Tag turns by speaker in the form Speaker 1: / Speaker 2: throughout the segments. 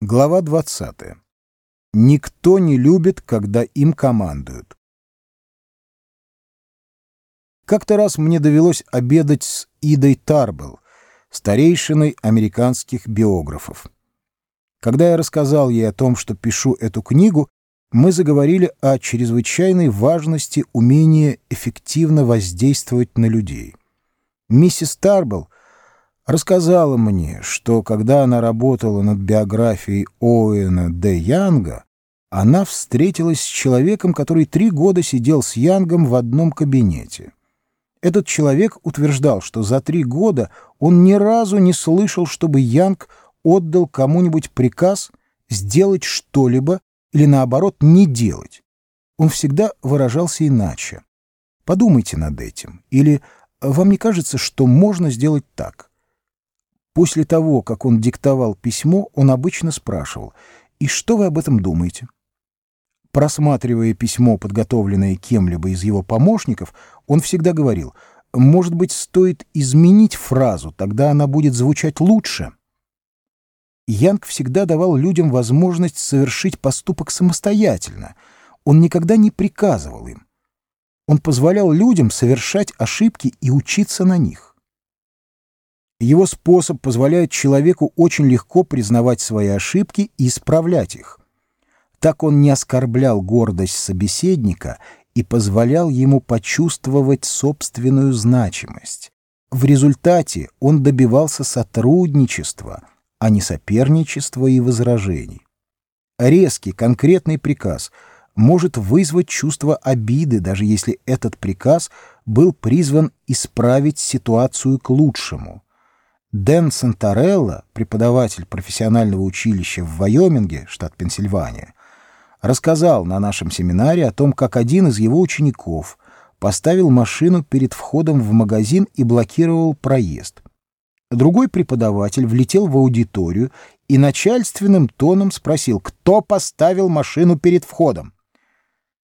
Speaker 1: Глава 20. Никто не любит, когда им командуют. Как-то раз мне довелось обедать с Идой Тарбелл, старейшиной американских биографов. Когда я рассказал ей о том, что пишу эту книгу, мы заговорили о чрезвычайной важности умения эффективно воздействовать на людей. Миссис Тарбелл рассказала мне, что когда она работала над биографией Оуэна Д. Янга, она встретилась с человеком, который три года сидел с Янгом в одном кабинете. Этот человек утверждал, что за три года он ни разу не слышал, чтобы Янг отдал кому-нибудь приказ сделать что-либо или, наоборот, не делать. Он всегда выражался иначе. Подумайте над этим. Или вам не кажется, что можно сделать так? После того, как он диктовал письмо, он обычно спрашивал «И что вы об этом думаете?» Просматривая письмо, подготовленное кем-либо из его помощников, он всегда говорил «Может быть, стоит изменить фразу, тогда она будет звучать лучше». Янг всегда давал людям возможность совершить поступок самостоятельно. Он никогда не приказывал им. Он позволял людям совершать ошибки и учиться на них. Его способ позволяет человеку очень легко признавать свои ошибки и исправлять их. Так он не оскорблял гордость собеседника и позволял ему почувствовать собственную значимость. В результате он добивался сотрудничества, а не соперничества и возражений. Резкий, конкретный приказ может вызвать чувство обиды, даже если этот приказ был призван исправить ситуацию к лучшему. Дэн Сантарелло, преподаватель профессионального училища в Вайоминге, штат Пенсильвания, рассказал на нашем семинаре о том, как один из его учеников поставил машину перед входом в магазин и блокировал проезд. Другой преподаватель влетел в аудиторию и начальственным тоном спросил, кто поставил машину перед входом.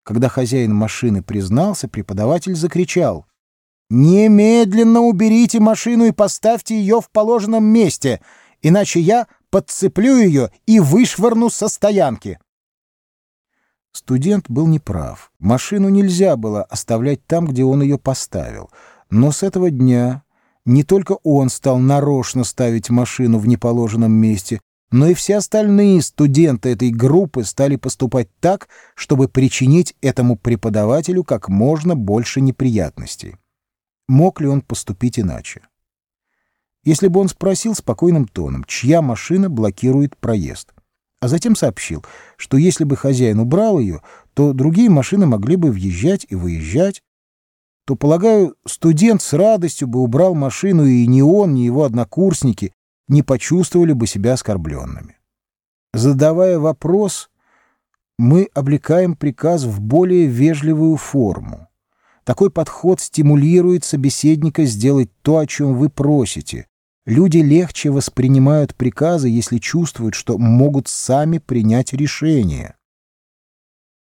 Speaker 1: Когда хозяин машины признался, преподаватель закричал «Немедленно уберите машину и поставьте ее в положенном месте, иначе я подцеплю ее и вышвырну со стоянки». Студент был неправ. Машину нельзя было оставлять там, где он ее поставил. Но с этого дня не только он стал нарочно ставить машину в неположенном месте, но и все остальные студенты этой группы стали поступать так, чтобы причинить этому преподавателю как можно больше неприятностей. Мог ли он поступить иначе? Если бы он спросил спокойным тоном, чья машина блокирует проезд, а затем сообщил, что если бы хозяин убрал ее, то другие машины могли бы въезжать и выезжать, то, полагаю, студент с радостью бы убрал машину, и ни он, ни его однокурсники не почувствовали бы себя оскорбленными. Задавая вопрос, мы облекаем приказ в более вежливую форму. Такой подход стимулирует собеседника сделать то, о чем вы просите. Люди легче воспринимают приказы, если чувствуют, что могут сами принять решение.